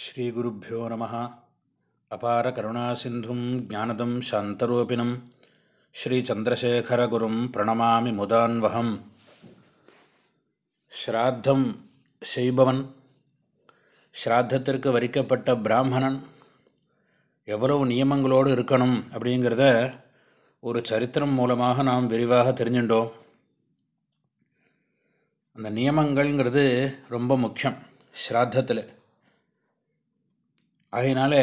ஸ்ரீகுருப்போ நம. அபார கருணாசிந்தும் ஜானதம் சாந்தரூபிணம். ஸ்ரீச்சந்திரசேகரகுரும் பிரணமாமி முதான்வகம். ஸ்ராத்தம் செய்பவன். ஸ்ராத்தத்திற்கு வரிக்கப்பட்ட பிராமணன். எவ்வளவு நியமங்களோடு இருக்கணும் அப்படிங்கிறத ஒரு சரித்திரம் மூலமாக நாம் விரிவாக தெரிஞ்சுட்டோம். அந்த நியமங்கள்ங்கிறது ரொம்ப முக்கியம் ஸ்ராத்தத்தில். அதனால்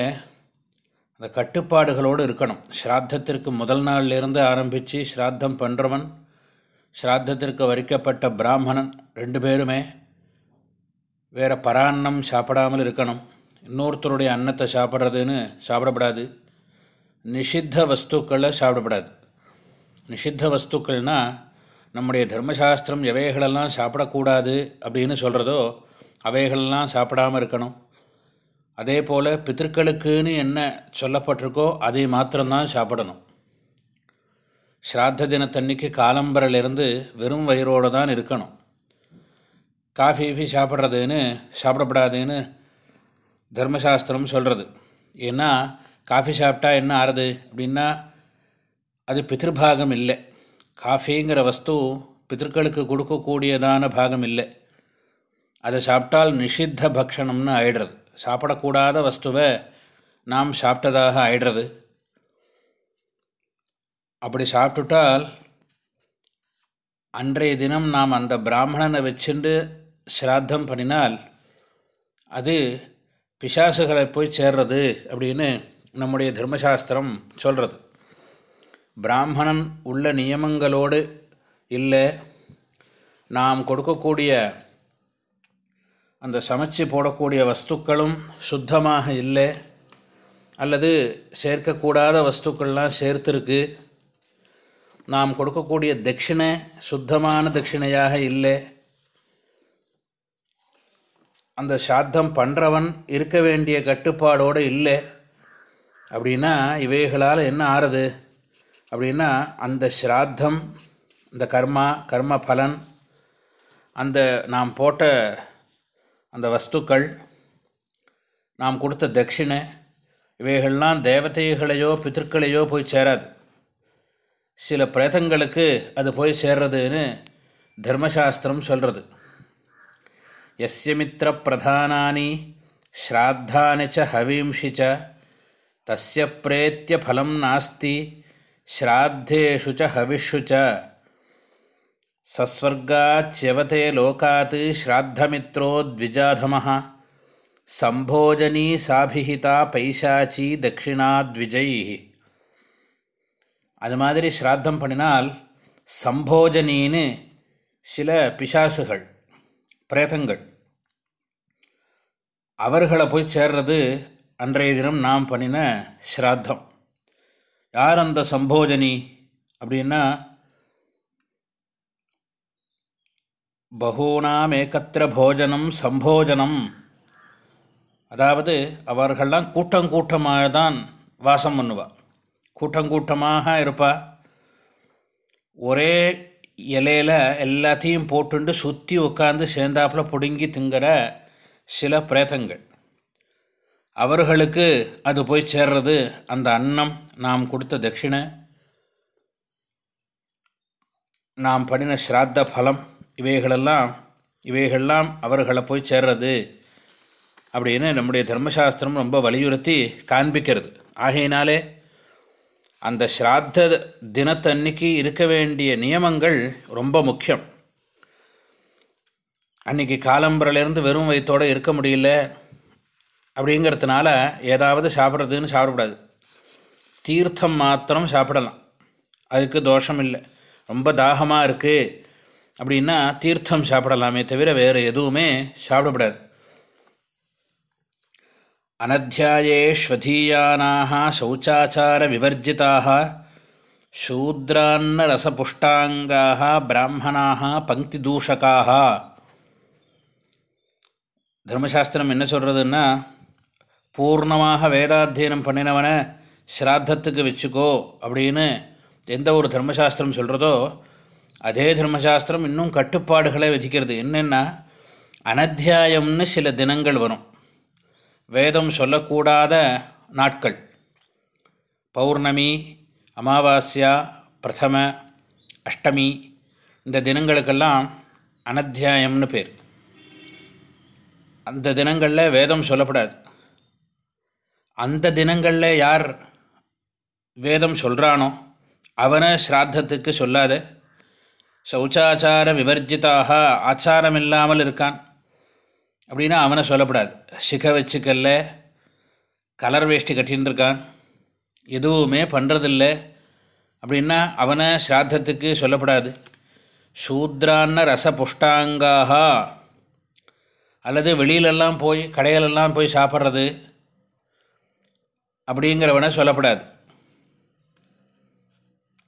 அந்த கட்டுப்பாடுகளோடு இருக்கணும். ஸ்ராத்தத்திற்கு முதல் நாள்லேருந்து ஆரம்பித்து ஸ்ராத்தம் பண்ணுறவன் ஸ்ராத்தத்திற்கு வரிக்கப்பட்ட பிராமணன் ரெண்டு பேருமே வேறு பரான்னம் சாப்பிடாமல் இருக்கணும். இன்னொருத்தருடைய அன்னத்தை சாப்பிட்றதுன்னு சாப்பிடப்படாது. நிஷித்த வஸ்துக்களை சாப்பிடப்படாது. நிஷித்த வஸ்துக்கள்னால் நம்முடைய தர்மசாஸ்திரம் எவைகளெல்லாம் சாப்பிடக்கூடாது அப்படின்னு சொல்கிறதோ அவைகளெல்லாம் சாப்பிடாமல் இருக்கணும். அதே போல் பித்திருக்களுக்குன்னு என்ன சொல்லப்பட்டிருக்கோ அதை மாத்திரம்தான் சாப்பிடணும். ஸ்ராத்த தினத்தன்னைக்கு காலம்பரிலிருந்து வெறும் வயிறோடு தான் இருக்கணும். காஃபி கீஃபி சாப்பிட்றதுன்னு சாப்பிடப்படாதுன்னு தர்மசாஸ்திரம் சொல்கிறது ஏன்னா காஃபி சாப்பிட்டா என்ன ஆறுது அப்படின்னா அது பித்திருபாகம் இல்லை. காஃபிங்கிற வஸ்து பித்திருக்களுக்கு கொடுக்கக்கூடியதான பாகம் இல்லை. அதை சாப்பிட்டால் நிஷித்த பக்ஷணம்னு ஆயிடுறது. சாப்பிடக்கூடாத வஸ்துவை நாம் சாப்பிட்டதாக ஆயிடுறது. அப்படி சாப்பிட்டுட்டால் அன்றைய தினம் நாம் அந்த பிராமணனை வச்சுண்டு ஸ்ராத்தம் பண்ணினால் அது பிசாசுகளை போய் சேர்றது அப்படின்னு நம்முடைய தர்மசாஸ்திரம் சொல்கிறது பிராமணன் உள்ள நியமங்களோடு இல்லை நாம் கொடுக்கக்கூடிய அந்த சமைச்சு போடக்கூடிய வஸ்துக்களும் சுத்தமாக இல்லை. அல்லது சேர்க்கக்கூடாத வஸ்துக்கள்லாம் சேர்த்துருக்கு. நாம் கொடுக்கக்கூடிய தட்சிணை சுத்தமான தட்சிணையாக இல்லை. அந்த சாத்தம் பண்ணுறவன் இருக்க வேண்டிய கட்டுப்பாடோடு இல்லை. அப்படின்னா இவைகளால் என்ன ஆறுது? அப்படின்னா அந்த ஸ்ராத்தம் இந்த கர்மா கர்ம பலன் அந்த நாம் போட்ட அந்த வஸ்துக்கள் நாம் கொடுத்த தட்சிணை இவைகள்லாம் தேவதைகளையோ பித்திருக்களையோ போய் சேராது. சில பிரேதங்களுக்கு அது போய் சேர்றதுன்னு தர்மசாஸ்திரம் சொல்கிறது எஸ்யமித்திர பிரதானானி ஸ்ராத்தானி ச ஹவீம்ஷி ச தஸ்ய பிரேத்திய ஃபலம் நாஸ்தி ஸ்ராத்தேஷு ச ஹவிஷு ச சஸ்வர்காச்சியவதே லோகாத் ஸ்ராத்தமித்ரோ த்விஜாதம சம்போஜனி சாபிஹிதா பைசாச்சி தட்சிணாத்விஜை அது மாதிரி ஸ்ராத்தம் பண்ணினால் சம்போஜனின்னு சில பிசாசுகள் பிரேதங்கள் அவர்களை போய் சேர்றது அன்றைய தினம் நாம் பண்ணின ஸ்ராத்தம். யார் அந்த சம்போஜனி அப்படின்னா பகூனாமேக்கத்திர போஜனம் சம்போஜனம். அதாவது அவர்கள்லாம் கூட்டம் கூட்டமாக தான் வாசம் பண்ணுவாள் கூட்டம் கூட்டமாக இருப்பா. ஒரே இலையில் எல்லாத்தையும் போட்டுண்டு சுற்றி உட்காந்து சேர்ந்தாப்பில் பிடுங்கி திங்கிற சில பிரேதங்கள். அவர்களுக்கு அது போய் சேர்றது அந்த அன்னம் நாம் கொடுத்த தட்சிணை. நாம் பண்ணின ஸ்ராத்த பலம். இவைகளெல்லாம் இவைகள்லாம் அவர்களை போய் சேர்றது அப்படின்னு நம்முடைய தர்மசாஸ்திரம் ரொம்ப வலியுறுத்தி காண்பிக்கிறது. ஆகையினாலே அந்த ஸ்ராத்த தினத்தன்னைக்கு இருக்க வேண்டிய நியமங்கள் ரொம்ப முக்கியம். அன்றைக்கி காலம்பரிலேருந்து வெறும் வயிற்றோடு இருக்க முடியல அப்படிங்கிறதுனால ஏதாவது சாப்பிட்றதுன்னு சாப்பிடக்கூடாது. தீர்த்தம் மாத்திரம் சாப்பிடலாம். அதுக்கு தோஷம் இல்லை. ரொம்ப தாகமாக இருக்குது அப்படின்னா தீர்த்தம் சாப்பிடலாமே தவிர வேறு எதுவுமே சாப்பிடக்கூடாது அனத்தியாயேஷ்வதீயானாக சௌச்சாச்சார விவர்ஜிதாக சூத்ரான்னரசபுஷ்டாங்காக பிராமணாக பங்கி தூஷகாக தர்மசாஸ்திரம் என்ன சொல்கிறதுன்னா பூர்ணமாக வேதாத்தியனம் பண்ணினவனை ஸ்ராத்தத்துக்கு வச்சுக்கோ அப்படின்னு எந்த ஒரு தர்மசாஸ்திரம் சொல்கிறதோ அதே தர்மசாஸ்திரம் இன்னும் கட்டுப்பாடுகளை விதிக்கிறது. என்னென்னா அனத்தியாயம்னு சில தினங்கள் வரும். வேதம் சொல்லக்கூடாத நாட்கள். பௌர்ணமி அமாவாஸ்யா பிரதம அஷ்டமி இந்த தினங்களுக்கெல்லாம் அனத்தியாயம்னு பேர். அந்த தினங்களில் வேதம் சொல்லப்படாது. அந்த தினங்களில் யார் வேதம் சொல்கிறானோ அவனை ஸ்ராத்தத்துக்கு சொல்லாது சௌச்சாச்சார விவர்ஜிதாக ஆச்சாரம் இல்லாமல் இருக்கான். அப்படின்னா அவனை சொல்லப்படாது. சிக வச்சுக்கல்ல கலர் வேஷ்டி கட்டின்னு இருக்கான் எதுவுமே பண்ணுறதில்ல அப்படின்னா அவனை ஸ்ராத்தத்துக்கு சொல்லப்படாது. சூத்ரான்ன ரசபுஷ்டாங்காக அல்லது வெளியிலெல்லாம் போய் கடையிலெல்லாம் போய் சாப்பிட்றது அப்படிங்கிறவனை சொல்லப்படாது.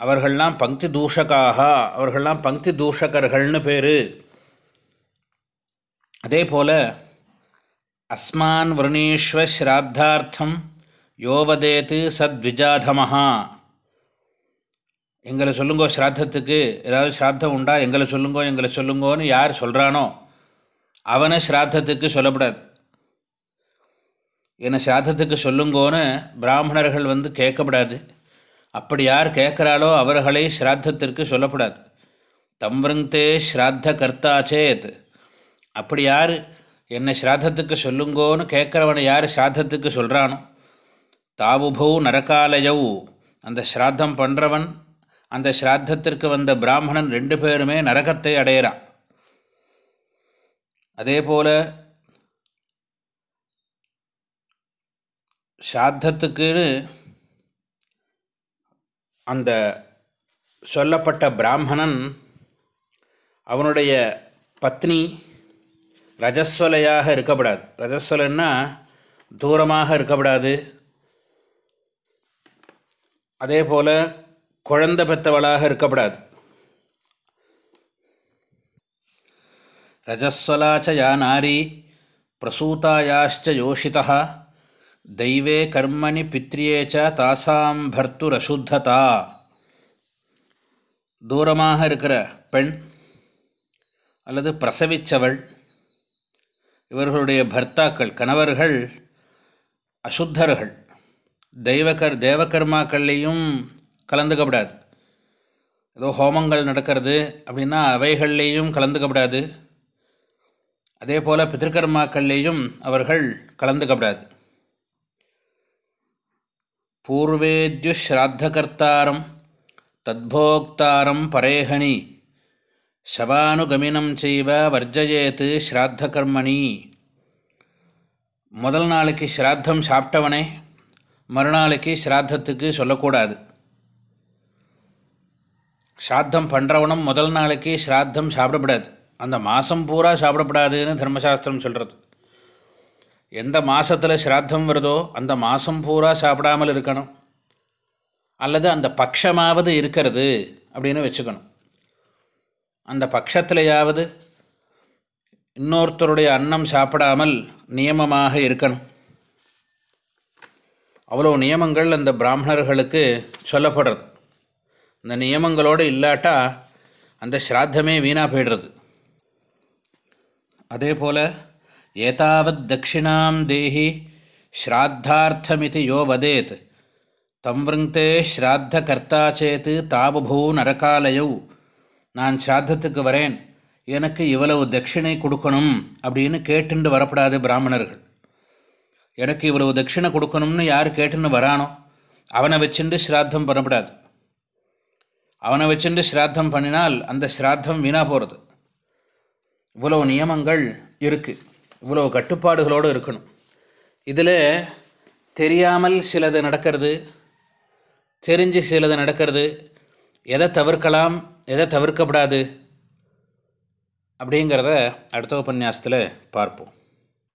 அவர்கள்லாம் பங்க்தி தூஷகாக அவர்கள்லாம் பங்க்தி தூஷகர்கள்னு பேர். அதே போல் அஸ்மான் வருணீஸ்வ ஸ்ராத்தார்த்தம் யோவதேத்து சத்விஜாதமஹா எங்களை சொல்லுங்கோ ஸ்ராத்தத்துக்கு ஏதாவது ஸ்ராத்தம் உண்டா எங்களை சொல்லுங்கோ எங்களை சொல்லுங்கோன்னு யார் சொல்கிறானோ அவனை ஸ்ராத்தத்துக்கு சொல்லப்படாது. என்னை ஸ்ராத்தத்துக்கு சொல்லுங்கோன்னு பிராமணர்கள் வந்து கேட்கப்படாது. அப்படி யார் கேட்குறாளோ அவர்களை ஸ்ராத்தத்திற்கு சொல்லப்படாது. தம்வருங்தே ஸ்ராத்த கர்த்தா சேத். அப்படி யார் என்னை ஸ்ராத்தத்துக்கு சொல்லுங்கோன்னு கேட்குறவனை யார் ஸ்ராத்தத்துக்கு சொல்கிறானோ தாவுபௌ நரகாலயவு. அந்த ஸ்ராத்தம் பண்ணுறவன் அந்த ஸ்ராத்தத்திற்கு வந்த பிராமணன் ரெண்டு பேருமே நரகத்தை அடையிறான். அதே போல் ஸ்ராத்தத்துக்குன்னு அந்த சொல்லப்பட்ட பிராமணன் அவனுடைய பத்னி ரஜஸ்வலையாக இருக்கப்படாது ரஜஸ்வலைன்னா தூரமாக இருக்கப்படாது அதே போல் குழந்த பெற்றவளாக இருக்கப்படாது ரஜஸ்வலாச்ச யா நாரி பிரசூதாயாச்ச யோஷிதா. தெய்வே கர்மணி பித்ரியே ச தாசாம் பர்த்துரசுத்ததா தூரமாக இருக்கிற பெண் அல்லது பிரசவித்தவள் இவர்களுடைய பர்த்தாக்கள் கணவர்கள் அசுத்தர்கள் தெய்வகர் தேவகர்மாக்கள்லேயும் கலந்துக்கப்படாது. ஏதோ ஹோமங்கள் நடக்கிறது அப்படின்னா அவைகள்லேயும் கலந்துக்கப்படாது. அதே போல் பித்திருக்கர்மாக்கள்லேயும் அவர்கள் கலந்துக்கப்படாது. பூர்வேத்யு ஸ்ராத்தகர்த்தாரம் தத்போக்தாரம் பரேஹணி சவானுகமினம் செய்வ வர்ஜயேத்து ஸ்ராத்தகர்மணி முதல் நாளைக்கு ஸ்ராத்தம் சாப்பிட்டவனே மறுநாளைக்கு ஸ்ராத்தத்துக்கு சொல்லக்கூடாது. ஸ்ராத்தம் பண்ணுறவனும் முதல் நாளைக்கு ஸ்ராத்தம் சாப்பிடப்படாது. அந்த மாதம் பூரா சாப்பிடப்படாதுன்னு தர்மசாஸ்திரம் சொல்கிறது எந்த மாதத்தில் ஸ்ராத்தம் வருதோ அந்த மாதம் பூரா சாப்பிடாமல் இருக்கணும். அல்லது அந்த பக்ஷமாவது இருக்கிறது அப்படின்னு வச்சுக்கணும். அந்த பட்சத்திலையாவது இன்னொருத்தருடைய அன்னம் சாப்பிடாமல் நியமமாக இருக்கணும். அவ்வளோ நியமங்கள் அந்த பிராமணர்களுக்கு சொல்லப்படுறது. இந்த நியமங்களோடு இல்லாட்டா அந்த ஸ்ராத்தமே வீணாக போய்டுறது. அதே போல் ஏதாவத் தட்சிணாம் தேஹி ஸ்ராத்தார்த்தமிதி யோ வதேத். தம்வருங்கே ஸ்ராத்த கர்த்தா சேத்து தாபுபூ நரகாலயவு நான் ஸ்ராத்தத்துக்கு வரேன். எனக்கு இவ்வளவு தட்சிணை கொடுக்கணும் அப்படின்னு கேட்டுண்டு வரப்படாது பிராமணர்கள். எனக்கு இவ்வளவு தட்சிணை கொடுக்கணும்னு யார் கேட்டுன்னு வரானோ அவனை வச்சுண்டு ஸ்ராத்தம் பண்ணப்படாது. அவனை வச்சுட்டு ஸ்ராத்தம் பண்ணினால் அந்த ஸ்ராத்தம் வீணாக போகிறது இவ்வளோ நியமங்கள் இருக்குது இவ்வளோ கட்டுப்பாடுகளோடு இருக்கணும். இதில் தெரியாமல் சிலது நடக்கிறது தெரிஞ்சு சிலது நடக்கிறது. எதை தவிர்க்கலாம் எதை தவிர்க்கப்படாது அப்படிங்கிறத அடுத்த உபன்யாசத்தில் பார்ப்போம்.